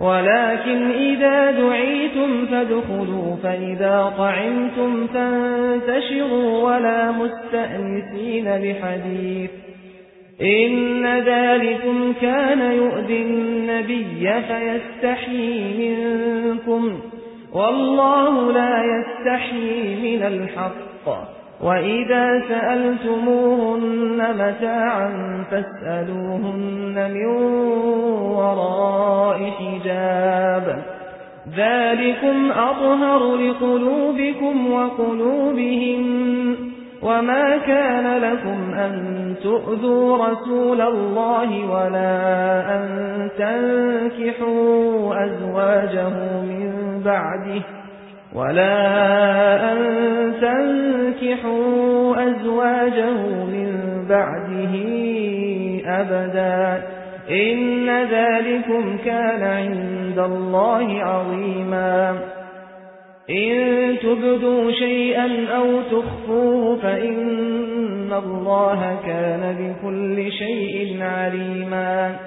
ولكن إذا دعيتم فادخلوا فإذا طعمتم فانتشروا ولا مستأنسين بحديث. إن ذلكم كان يؤذي النبي فيستحي منكم والله لا يستحي من الحق. وإذا سألتموهن متاعا فاسألوهن من وراء حجاب. ذلكم أظهر لقلوبكم وقلوبهم وما كان لكم أن تؤذوا رسول الله ولا أن تنكحوا أزواجه من بعده ولا أن تنكحوا أزواجه من بعده أبدا إن ذلكم كان عند الله عظيما إن تبدوا شيئا أو تخفوه فإن الله كان بكل شيء عليما